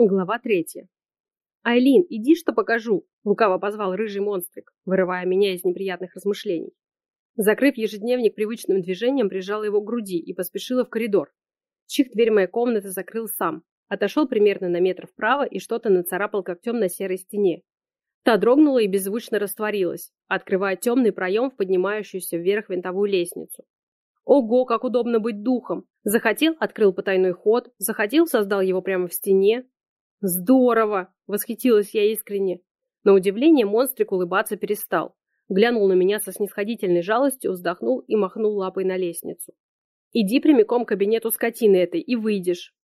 Глава третья. «Айлин, иди, что покажу!» – лукаво позвал рыжий монстрик, вырывая меня из неприятных размышлений. Закрыв ежедневник привычным движением, прижала его к груди и поспешила в коридор. Чих дверь моей комнаты закрыл сам. Отошел примерно на метр вправо и что-то нацарапал когтем на серой стене. Та дрогнула и беззвучно растворилась, открывая темный проем в поднимающуюся вверх винтовую лестницу. Ого, как удобно быть духом! Захотел – открыл потайной ход, захотел – создал его прямо в стене, «Здорово!» – восхитилась я искренне. На удивление монстрик улыбаться перестал. Глянул на меня со снисходительной жалостью, вздохнул и махнул лапой на лестницу. «Иди прямиком к кабинету скотины этой и выйдешь».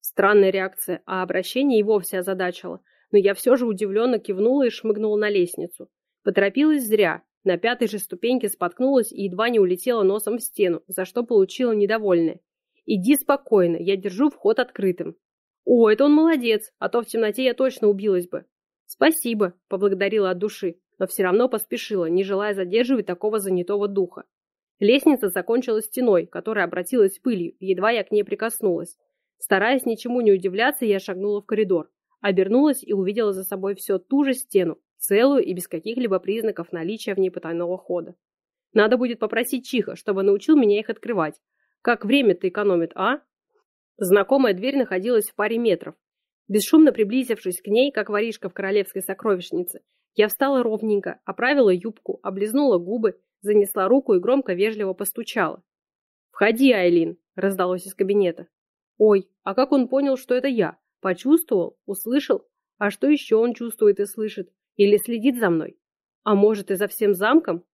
Странная реакция, а обращение и вовсе озадачило, но я все же удивленно кивнула и шмыгнула на лестницу. Поторопилась зря, на пятой же ступеньке споткнулась и едва не улетела носом в стену, за что получила недовольное. «Иди спокойно, я держу вход открытым». «О, это он молодец, а то в темноте я точно убилась бы». «Спасибо», — поблагодарила от души, но все равно поспешила, не желая задерживать такого занятого духа. Лестница закончилась стеной, которая обратилась пылью, едва я к ней прикоснулась. Стараясь ничему не удивляться, я шагнула в коридор, обернулась и увидела за собой все ту же стену, целую и без каких-либо признаков наличия в ней потайного хода. Надо будет попросить Чиха, чтобы научил меня их открывать. Как время-то экономит, а? Знакомая дверь находилась в паре метров. Бесшумно приблизившись к ней, как воришка в королевской сокровищнице, я встала ровненько, оправила юбку, облизнула губы, занесла руку и громко вежливо постучала. «Входи, Айлин!» – раздалось из кабинета. «Ой, а как он понял, что это я? Почувствовал? Услышал? А что еще он чувствует и слышит? Или следит за мной? А может, и за всем замком?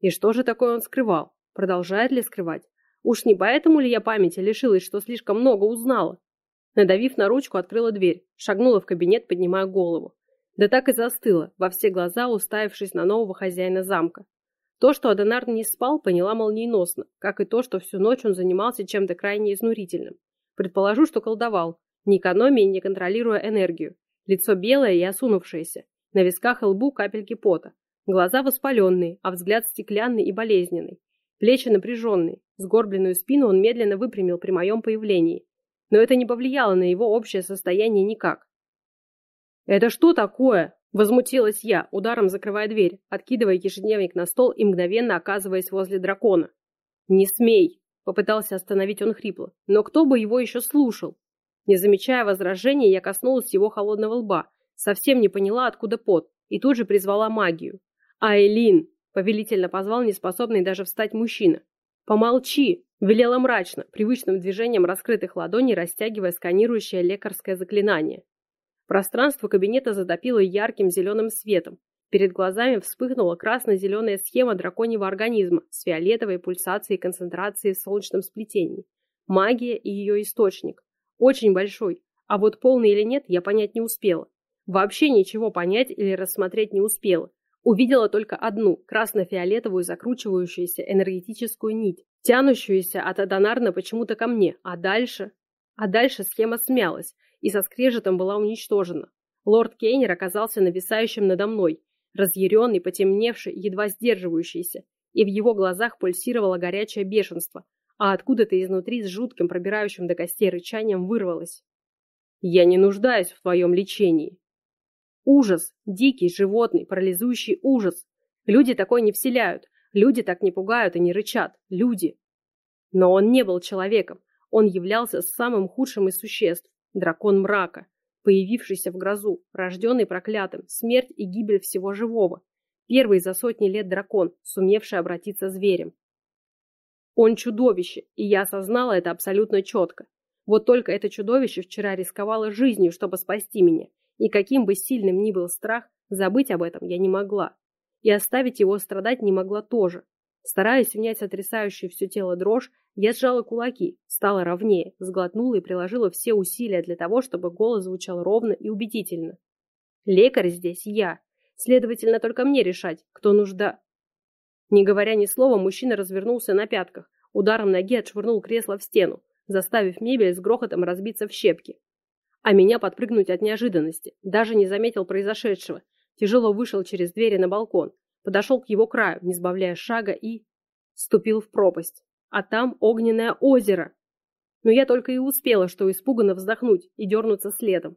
И что же такое он скрывал? Продолжает ли скрывать? Уж не поэтому ли я памяти лишилась, что слишком много узнала? Надавив на ручку, открыла дверь, шагнула в кабинет, поднимая голову. Да так и застыла, во все глаза уставившись на нового хозяина замка. То, что Аденар не спал, поняла молниеносно, как и то, что всю ночь он занимался чем-то крайне изнурительным. Предположу, что колдовал, не экономия и не контролируя энергию. Лицо белое и осунувшееся, на висках и лбу капельки пота, глаза воспаленные, а взгляд стеклянный и болезненный. Плечи напряженные, сгорбленную спину он медленно выпрямил при моем появлении. Но это не повлияло на его общее состояние никак. «Это что такое?» – возмутилась я, ударом закрывая дверь, откидывая ежедневник на стол и мгновенно оказываясь возле дракона. «Не смей!» – попытался остановить он хрипло. «Но кто бы его еще слушал?» Не замечая возражений, я коснулась его холодного лба, совсем не поняла, откуда пот, и тут же призвала магию. «Айлин!» Повелительно позвал неспособный даже встать мужчина. «Помолчи!» – велела мрачно, привычным движением раскрытых ладоней, растягивая сканирующее лекарское заклинание. Пространство кабинета затопило ярким зеленым светом. Перед глазами вспыхнула красно-зеленая схема драконьего организма с фиолетовой пульсацией концентрации в солнечном сплетении. Магия и ее источник. Очень большой, а вот полный или нет я понять не успела. Вообще ничего понять или рассмотреть не успела. Увидела только одну, красно-фиолетовую закручивающуюся энергетическую нить, тянущуюся от Адонарна почему-то ко мне, а дальше... А дальше схема смялась и со скрежетом была уничтожена. Лорд Кейнер оказался нависающим надо мной, разъяренный, потемневший, едва сдерживающийся, и в его глазах пульсировало горячее бешенство, а откуда-то изнутри с жутким, пробирающим до костей рычанием вырвалось. «Я не нуждаюсь в твоем лечении», Ужас, дикий, животный, парализующий ужас. Люди такой не вселяют, люди так не пугают и не рычат, люди. Но он не был человеком, он являлся самым худшим из существ, дракон мрака, появившийся в грозу, рожденный проклятым, смерть и гибель всего живого, первый за сотни лет дракон, сумевший обратиться зверем. Он чудовище, и я осознала это абсолютно четко. Вот только это чудовище вчера рисковало жизнью, чтобы спасти меня, и каким бы сильным ни был страх, забыть об этом я не могла. И оставить его страдать не могла тоже. Стараясь унять сотрясающую все тело дрожь, я сжала кулаки, стала ровнее, сглотнула и приложила все усилия для того, чтобы голос звучал ровно и убедительно. Лекарь здесь я. Следовательно, только мне решать, кто нужда. Не говоря ни слова, мужчина развернулся на пятках, ударом ноги отшвырнул кресло в стену, заставив мебель с грохотом разбиться в щепки а меня подпрыгнуть от неожиданности. Даже не заметил произошедшего. Тяжело вышел через двери на балкон, подошел к его краю, не сбавляя шага и... ступил в пропасть. А там огненное озеро. но я только и успела, что испуганно вздохнуть и дернуться следом.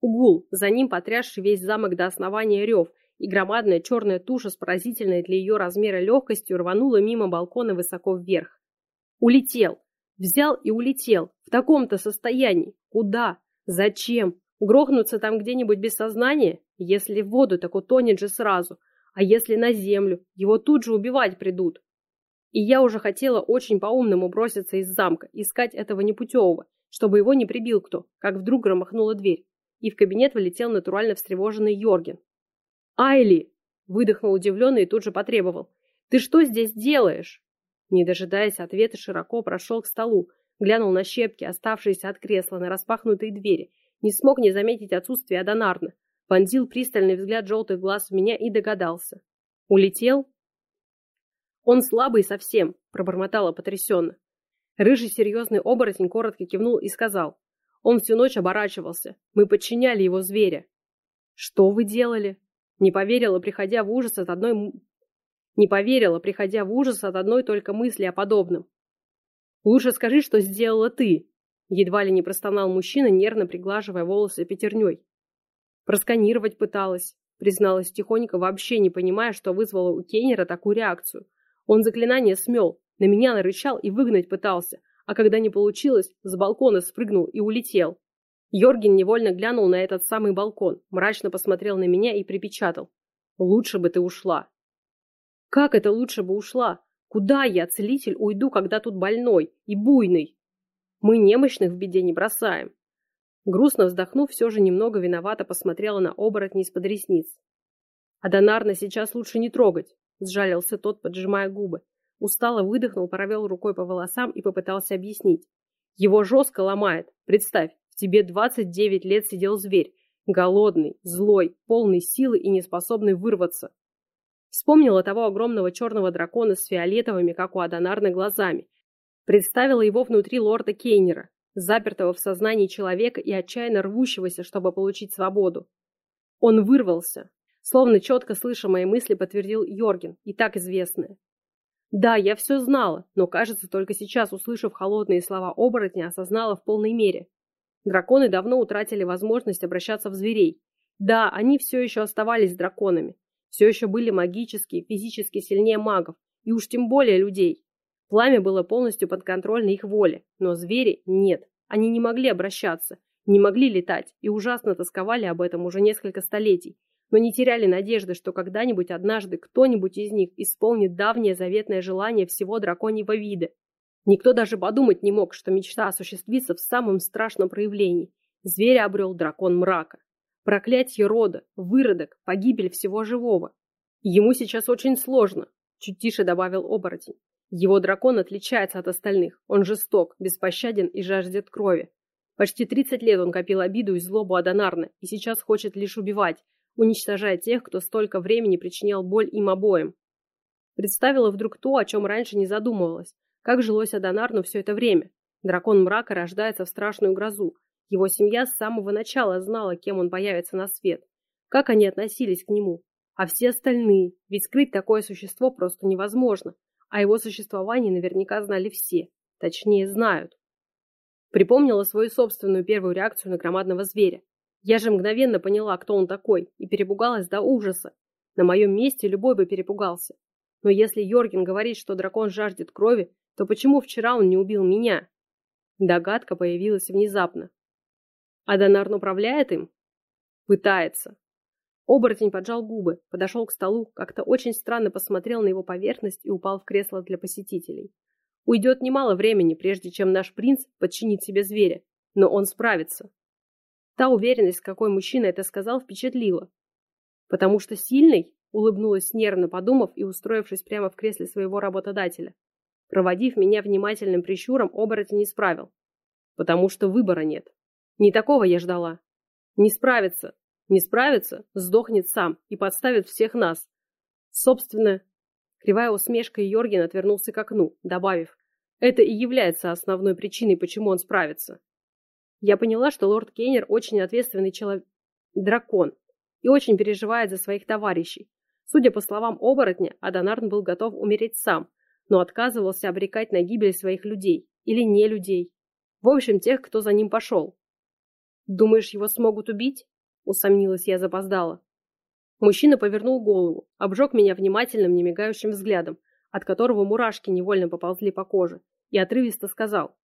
Угул, за ним потрясший весь замок до основания рев, и громадная черная туша с поразительной для ее размера легкостью рванула мимо балкона высоко вверх. Улетел. Взял и улетел. В таком-то состоянии. Куда? Зачем? Грохнуться там где-нибудь без сознания? Если в воду, так утонет же сразу. А если на землю? Его тут же убивать придут. И я уже хотела очень по-умному броситься из замка, искать этого непутевого, чтобы его не прибил кто, как вдруг громохнула дверь. И в кабинет вылетел натурально встревоженный Йорген. «Айли!» – выдохнул удивленный и тут же потребовал. «Ты что здесь делаешь?» Не дожидаясь ответа, широко прошел к столу, глянул на щепки, оставшиеся от кресла, на распахнутые двери, не смог не заметить отсутствие Адонарна, вонзил пристальный взгляд желтых глаз в меня и догадался. «Улетел?» «Он слабый совсем», – пробормотала потрясенно. Рыжий серьезный оборотень коротко кивнул и сказал. Он всю ночь оборачивался. Мы подчиняли его зверя. «Что вы делали?» Не поверила, приходя в ужас от одной... Не поверила, приходя в ужас от одной только мысли о подобном. «Лучше скажи, что сделала ты!» Едва ли не простонал мужчина, нервно приглаживая волосы пятерней. Просканировать пыталась, призналась тихонько, вообще не понимая, что вызвало у Кейнера такую реакцию. Он заклинание смел, на меня нарычал и выгнать пытался, а когда не получилось, с балкона спрыгнул и улетел. Йорген невольно глянул на этот самый балкон, мрачно посмотрел на меня и припечатал. «Лучше бы ты ушла». «Как это лучше бы ушла? Куда я, целитель, уйду, когда тут больной и буйный? Мы немощных в беде не бросаем». Грустно вздохнув, все же немного виновато посмотрела на оборотни из-под ресниц. «А Донарна сейчас лучше не трогать. Сжалился тот, поджимая губы. Устало выдохнул, провел рукой по волосам и попытался объяснить. Его жестко ломает. Представь, в тебе 29 лет сидел зверь. Голодный, злой, полный силы и неспособный вырваться. Вспомнила того огромного черного дракона с фиолетовыми, как у Адонарны, глазами. Представила его внутри лорда Кейнера, запертого в сознании человека и отчаянно рвущегося, чтобы получить свободу. Он вырвался, Словно четко слыша мои мысли, подтвердил Йорген, и так известное. Да, я все знала, но, кажется, только сейчас, услышав холодные слова оборотня, осознала в полной мере. Драконы давно утратили возможность обращаться в зверей. Да, они все еще оставались драконами. Все еще были магически, физически сильнее магов, и уж тем более людей. Пламя было полностью подконтрольно их воле, но звери нет. Они не могли обращаться, не могли летать и ужасно тосковали об этом уже несколько столетий, но не теряли надежды, что когда-нибудь однажды кто-нибудь из них исполнит давнее заветное желание всего драконьего вида. Никто даже подумать не мог, что мечта осуществится в самом страшном проявлении. Зверя обрел дракон мрака. Проклятие рода, выродок, погибель всего живого. Ему сейчас очень сложно, чуть тише добавил оборотень. Его дракон отличается от остальных. Он жесток, беспощаден и жаждет крови. Почти 30 лет он копил обиду и злобу Адонарна и сейчас хочет лишь убивать, уничтожая тех, кто столько времени причинял боль им обоим. Представила вдруг то, о чем раньше не задумывалась. Как жилось Адонарну все это время? Дракон мрака рождается в страшную грозу. Его семья с самого начала знала, кем он появится на свет. Как они относились к нему? А все остальные? Ведь скрыть такое существо просто невозможно. А его существование наверняка знали все. Точнее, знают. Припомнила свою собственную первую реакцию на громадного зверя. Я же мгновенно поняла, кто он такой, и перепугалась до ужаса. На моем месте любой бы перепугался. Но если Йорген говорит, что дракон жаждет крови, то почему вчера он не убил меня? Догадка появилась внезапно. А Донарн управляет им? Пытается. Оборотень поджал губы, подошел к столу, как-то очень странно посмотрел на его поверхность и упал в кресло для посетителей. Уйдет немало времени, прежде чем наш принц подчинит себе зверя, но он справится. Та уверенность, какой мужчина это сказал, впечатлила. «Потому что сильный?» – улыбнулась нервно, подумав и устроившись прямо в кресле своего работодателя. Проводив меня внимательным прищуром, оборотень не справил. «Потому что выбора нет. Не такого я ждала. Не справится. Не справится, сдохнет сам и подставит всех нас. Собственно...» Кривая усмешка Йорген отвернулся к окну, добавив, «Это и является основной причиной, почему он справится». Я поняла, что лорд Кейнер очень ответственный человек, дракон, и очень переживает за своих товарищей. Судя по словам оборотня, Адонарн был готов умереть сам, но отказывался обрекать на гибель своих людей или не людей. В общем, тех, кто за ним пошел. Думаешь, его смогут убить? Усомнилась я запоздала. Мужчина повернул голову, обжег меня внимательным, немигающим взглядом, от которого мурашки невольно поползли по коже, и отрывисто сказал.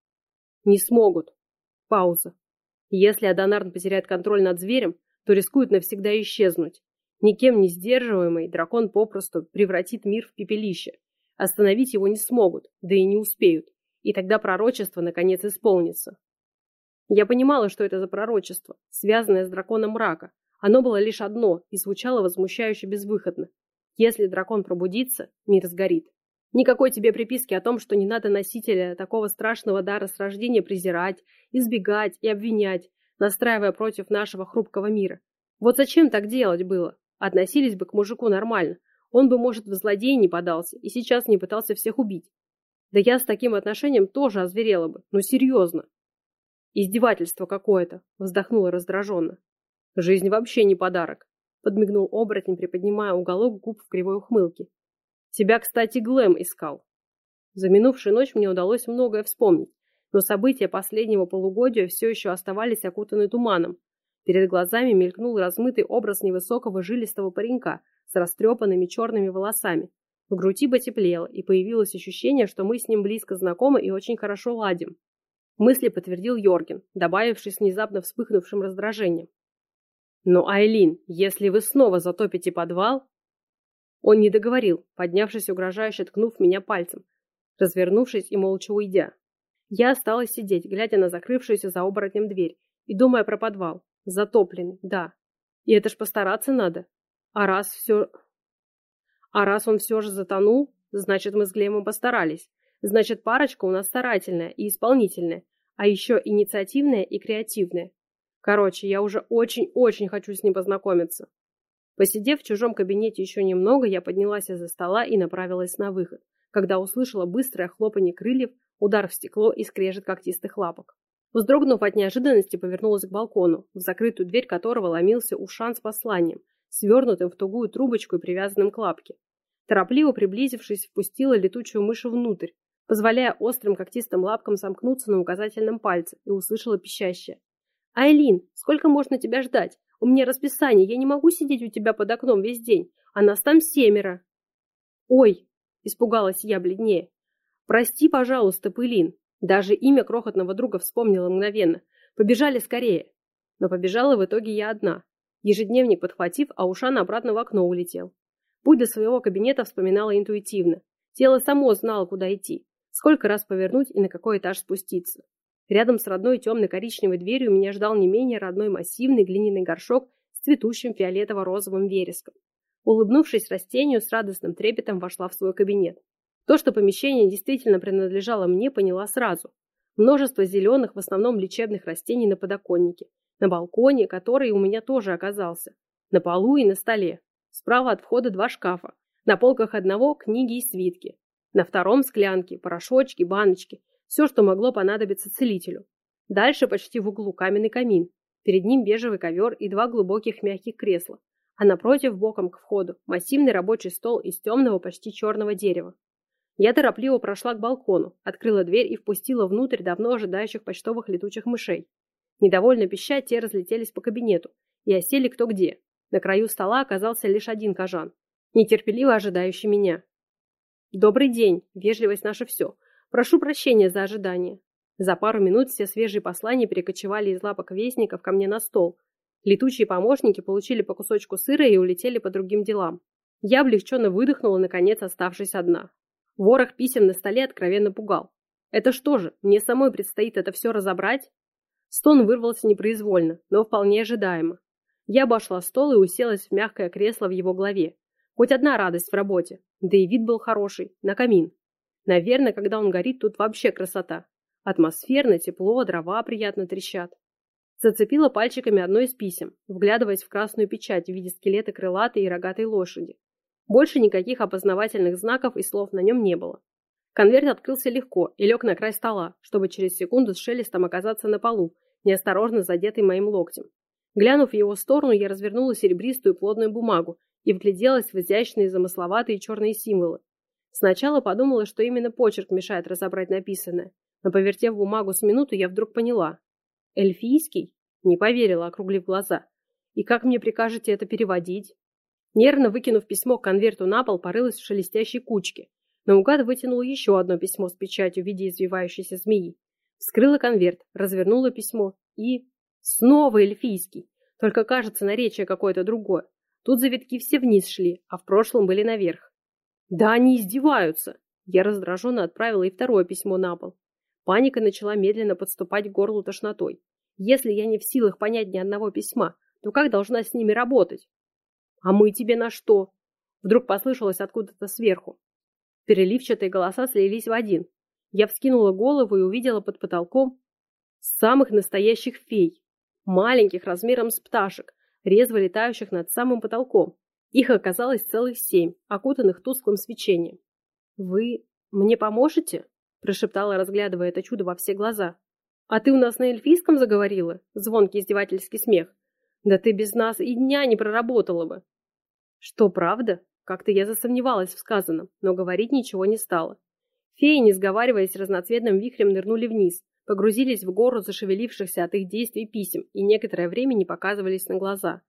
«Не смогут». Пауза. Если Адонарн потеряет контроль над зверем, то рискует навсегда исчезнуть. Никем не сдерживаемый дракон попросту превратит мир в пепелище. Остановить его не смогут, да и не успеют. И тогда пророчество наконец исполнится. Я понимала, что это за пророчество, связанное с драконом мрака. Оно было лишь одно и звучало возмущающе безвыходно. Если дракон пробудится, мир сгорит. Никакой тебе приписки о том, что не надо носителя такого страшного дара с рождения презирать, избегать и обвинять, настраивая против нашего хрупкого мира. Вот зачем так делать было? Относились бы к мужику нормально. Он бы, может, в злодеи не подался и сейчас не пытался всех убить. Да я с таким отношением тоже озверела бы. Ну, серьезно. Издевательство какое-то, вздохнула раздраженно. Жизнь вообще не подарок, подмигнул оборотень, приподнимая уголок губ в кривой ухмылке. Тебя, кстати, Глэм искал. За минувшую ночь мне удалось многое вспомнить, но события последнего полугодия все еще оставались окутаны туманом. Перед глазами мелькнул размытый образ невысокого жилистого паренька с растрепанными черными волосами. В груди потеплело, и появилось ощущение, что мы с ним близко знакомы и очень хорошо ладим. Мысли подтвердил Йорген, добавившись внезапно вспыхнувшим раздражением. «Но, Айлин, если вы снова затопите подвал, он не договорил, поднявшись угрожающе ткнув меня пальцем, развернувшись и молча уйдя. Я осталась сидеть, глядя на закрывшуюся за оборотнем дверь и думая про подвал. Затопленный, да. И это ж постараться надо. А раз все... А раз он все же затонул, значит, мы с Глемом постарались. Значит, парочка у нас старательная и исполнительная, а еще инициативная и креативная. Короче, я уже очень-очень хочу с ним познакомиться. Посидев в чужом кабинете еще немного, я поднялась из-за стола и направилась на выход, когда услышала быстрое хлопанье крыльев, удар в стекло и скрежет когтистых лапок. Вздрогнув от неожиданности, повернулась к балкону, в закрытую дверь которого ломился ушан с посланием, свернутым в тугую трубочку и привязанным к лапке. Торопливо приблизившись, впустила летучую мышь внутрь, позволяя острым когтистым лапкам сомкнуться на указательном пальце, и услышала пищащее. «Айлин, сколько можно тебя ждать? У меня расписание, я не могу сидеть у тебя под окном весь день, а нас там семеро. Ой, испугалась я бледнее. Прости, пожалуйста, Пылин. Даже имя крохотного друга вспомнила мгновенно. Побежали скорее. Но побежала в итоге я одна. Ежедневник подхватив, а Ушан обратно в окно улетел. Путь до своего кабинета вспоминала интуитивно. Тело само знало, куда идти, сколько раз повернуть и на какой этаж спуститься. Рядом с родной темно-коричневой дверью меня ждал не менее родной массивный глиняный горшок с цветущим фиолетово-розовым вереском. Улыбнувшись растению, с радостным трепетом вошла в свой кабинет. То, что помещение действительно принадлежало мне, поняла сразу. Множество зеленых, в основном лечебных растений на подоконнике, на балконе, который у меня тоже оказался, на полу и на столе. Справа от входа два шкафа. На полках одного книги и свитки. На втором склянки, порошочки, баночки – все, что могло понадобиться целителю. Дальше почти в углу каменный камин. Перед ним бежевый ковер и два глубоких мягких кресла. А напротив, боком к входу, массивный рабочий стол из темного, почти черного дерева. Я торопливо прошла к балкону, открыла дверь и впустила внутрь давно ожидающих почтовых летучих мышей. Недовольно пища, те разлетелись по кабинету и осели кто где. На краю стола оказался лишь один кожан, нетерпеливо ожидающий меня. «Добрый день, вежливость наша все. Прошу прощения за ожидание. За пару минут все свежие послания перекочевали из лапок вестников ко мне на стол. Летучие помощники получили по кусочку сыра и улетели по другим делам. Я облегченно выдохнула, наконец оставшись одна. Ворох писем на столе откровенно пугал. Это что же, мне самой предстоит это все разобрать? Стон вырвался непроизвольно, но вполне ожидаемо. Я обошла стол и уселась в мягкое кресло в его голове. Хоть одна радость в работе, да и вид был хороший, на камин. Наверное, когда он горит, тут вообще красота. Атмосферно, тепло, дрова приятно трещат. Зацепила пальчиками одно из писем, вглядываясь в красную печать в виде скелета крылатой и рогатой лошади. Больше никаких опознавательных знаков и слов на нем не было. Конверт открылся легко и лег на край стола, чтобы через секунду с шелестом оказаться на полу, неосторожно задетый моим локтем. Глянув в его сторону, я развернула серебристую плотную бумагу и вгляделась в изящные замысловатые черные символы, Сначала подумала, что именно почерк мешает разобрать написанное. Но повертев бумагу с минуту, я вдруг поняла. Эльфийский? Не поверила, округлив глаза. И как мне прикажете это переводить? Нервно выкинув письмо к конверту на пол, порылась в шелестящей кучке. Наугад вытянула еще одно письмо с печатью в виде извивающейся змеи. Вскрыла конверт, развернула письмо и... Снова эльфийский. Только кажется, наречие какое-то другое. Тут завитки все вниз шли, а в прошлом были наверх. Да они издеваются! Я раздраженно отправила и второе письмо на пол. Паника начала медленно подступать к горлу тошнотой. Если я не в силах понять ни одного письма, то как должна с ними работать? А мы тебе на что? Вдруг послышалось откуда-то сверху. Переливчатые голоса слились в один. Я вскинула голову и увидела под потолком самых настоящих фей. Маленьких, размером с пташек, резво летающих над самым потолком. Их оказалось целых семь, окутанных тусклым свечением. «Вы мне поможете?» – прошептала, разглядывая это чудо во все глаза. «А ты у нас на эльфийском заговорила?» – звонкий издевательский смех. «Да ты без нас и дня не проработала бы!» «Что, правда?» Как-то я засомневалась в сказанном, но говорить ничего не стала. Феи, не сговариваясь, разноцветным вихрем нырнули вниз, погрузились в гору зашевелившихся от их действий писем и некоторое время не показывались на глаза.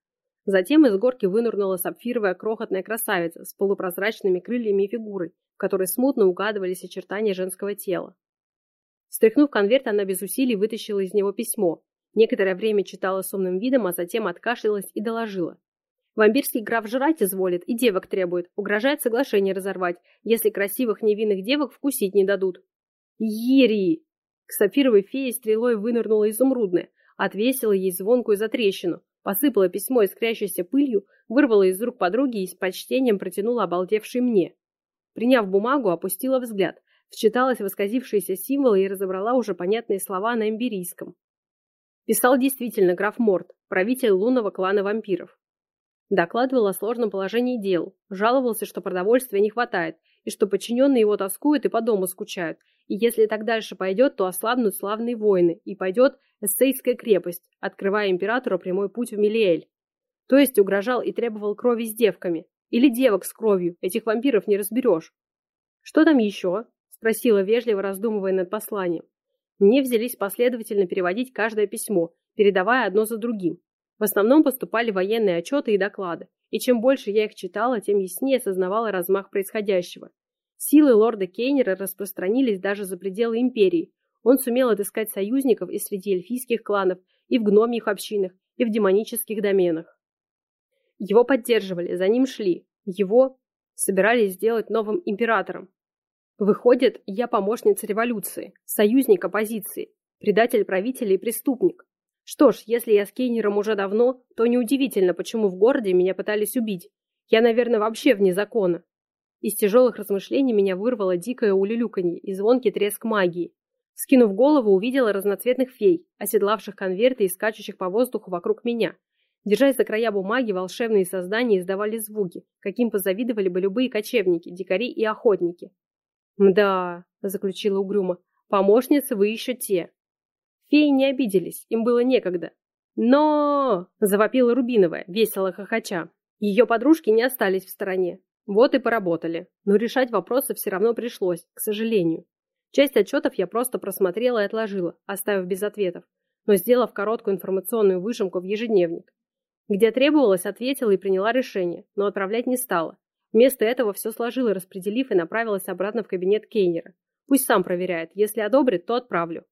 Затем из горки вынырнула сапфировая крохотная красавица с полупрозрачными крыльями и фигурой, в которой смутно угадывались очертания женского тела. Стряхнув конверт, она без усилий вытащила из него письмо. Некоторое время читала с умным видом, а затем откашлялась и доложила. Вампирский граф жрать изволит и девок требует, угрожает соглашение разорвать, если красивых невинных девок вкусить не дадут. Ери! К сапфировой фее стрелой вынырнула изумрудная, отвесила ей звонкую затрещину, посыпала письмо искрящейся пылью, вырвала из рук подруги и с почтением протянула обалдевшей мне. Приняв бумагу, опустила взгляд, вчиталась в исказившиеся символы и разобрала уже понятные слова на эмбирийском. Писал действительно граф Морт, правитель лунного клана вампиров. Докладывал о сложном положении дел, жаловался, что продовольствия не хватает, и что подчиненные его тоскуют и по дому скучают, и если так дальше пойдет, то ослабнут славные воины, и пойдет Эссейская крепость, открывая императору прямой путь в Милиэль. То есть угрожал и требовал крови с девками. Или девок с кровью, этих вампиров не разберешь. «Что там еще?» – спросила вежливо, раздумывая над посланием. Мне взялись последовательно переводить каждое письмо, передавая одно за другим. В основном поступали военные отчеты и доклады, и чем больше я их читала, тем яснее осознавала размах происходящего. Силы лорда Кейнера распространились даже за пределы империи. Он сумел отыскать союзников и среди эльфийских кланов, и в гномьих общинах, и в демонических доменах. Его поддерживали, за ним шли. Его собирались сделать новым императором. Выходит, я помощница революции, союзник оппозиции, предатель правителя и преступник. Что ж, если я с Кейнером уже давно, то неудивительно, почему в городе меня пытались убить. Я, наверное, вообще вне закона. Из тяжелых размышлений меня вырвало дикое улюлюканье и звонкий треск магии. Скинув голову, увидела разноцветных фей, оседлавших конверты и скачущих по воздуху вокруг меня. Держась за края бумаги, волшебные создания издавали звуки, каким позавидовали бы любые кочевники, дикари и охотники. «Мда», — заключила угрюмо, — «помощницы вы еще те». Феи не обиделись, им было некогда. «Но!» – завопила Рубиновая, весело хохоча. Ее подружки не остались в стороне. Вот и поработали. Но решать вопросы все равно пришлось, к сожалению. Часть отчетов я просто просмотрела и отложила, оставив без ответов, но сделав короткую информационную выжимку в ежедневник. Где требовалось, ответила и приняла решение, но отправлять не стала. Вместо этого все сложила, распределив и направилась обратно в кабинет Кейнера. Пусть сам проверяет, если одобрит, то отправлю.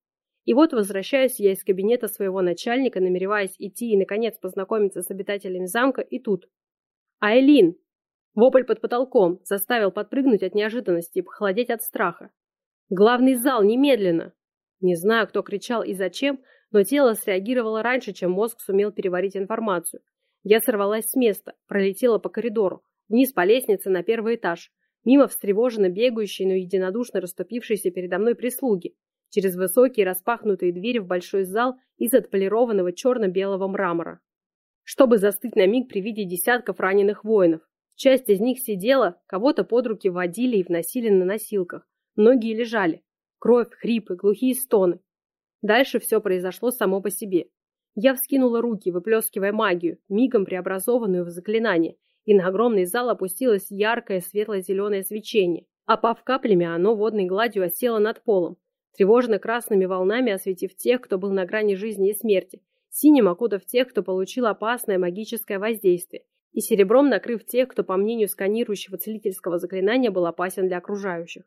И вот возвращаюсь я из кабинета своего начальника, намереваясь идти и, наконец, познакомиться с обитателями замка, и тут. Айлин! Вопль под потолком заставил подпрыгнуть от неожиданности и похолодеть от страха. Главный зал, немедленно! Не знаю, кто кричал и зачем, но тело среагировало раньше, чем мозг сумел переварить информацию. Я сорвалась с места, пролетела по коридору, вниз по лестнице на первый этаж, мимо встревоженно бегающей, но единодушно расступившейся передо мной прислуги, через высокие распахнутые двери в большой зал из отполированного черно-белого мрамора. Чтобы застыть на миг при виде десятков раненых воинов. Часть из них сидела, кого-то под руки водили и вносили на носилках. Многие лежали. Кровь, хрипы, глухие стоны. Дальше все произошло само по себе. Я вскинула руки, выплескивая магию, мигом преобразованную в заклинание, и на огромный зал опустилось яркое светло-зеленое свечение. Опав каплями, оно водной гладью осело над полом, тревожно красными волнами осветив тех, кто был на грани жизни и смерти, синим окутав тех, кто получил опасное магическое воздействие, и серебром накрыв тех, кто, по мнению сканирующего целительского заклинания, был опасен для окружающих.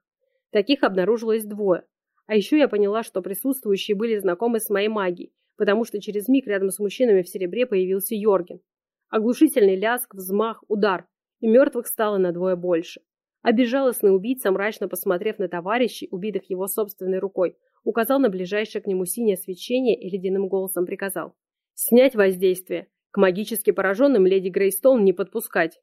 Таких обнаружилось двое. А еще я поняла, что присутствующие были знакомы с моей магией, потому что через миг рядом с мужчинами в серебре появился Йорген. Оглушительный ляск, взмах, удар, и мертвых стало на двое больше. А безжалостный убийца, мрачно посмотрев на товарищей, убитых его собственной рукой, указал на ближайшее к нему синее свечение и ледяным голосом приказал. «Снять воздействие! К магически пораженным леди Грейстоун не подпускать!»